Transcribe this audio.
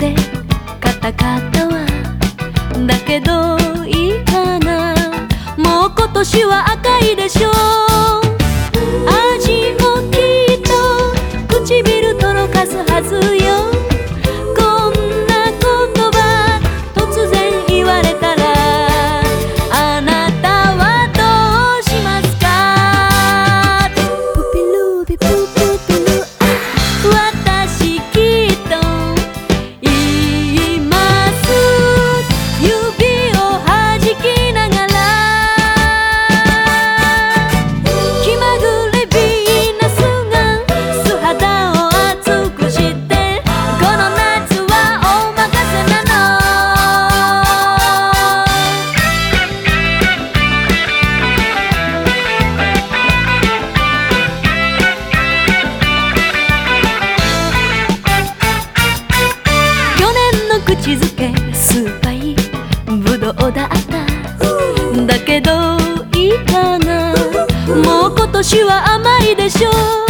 ってカタカタは。だけどいいかな。もう今年は赤いでしょ味もきっと唇とろかすはずよ口づけ酸っぱいぶどうだった。だけどいいかな。もう今年は甘いでしょう。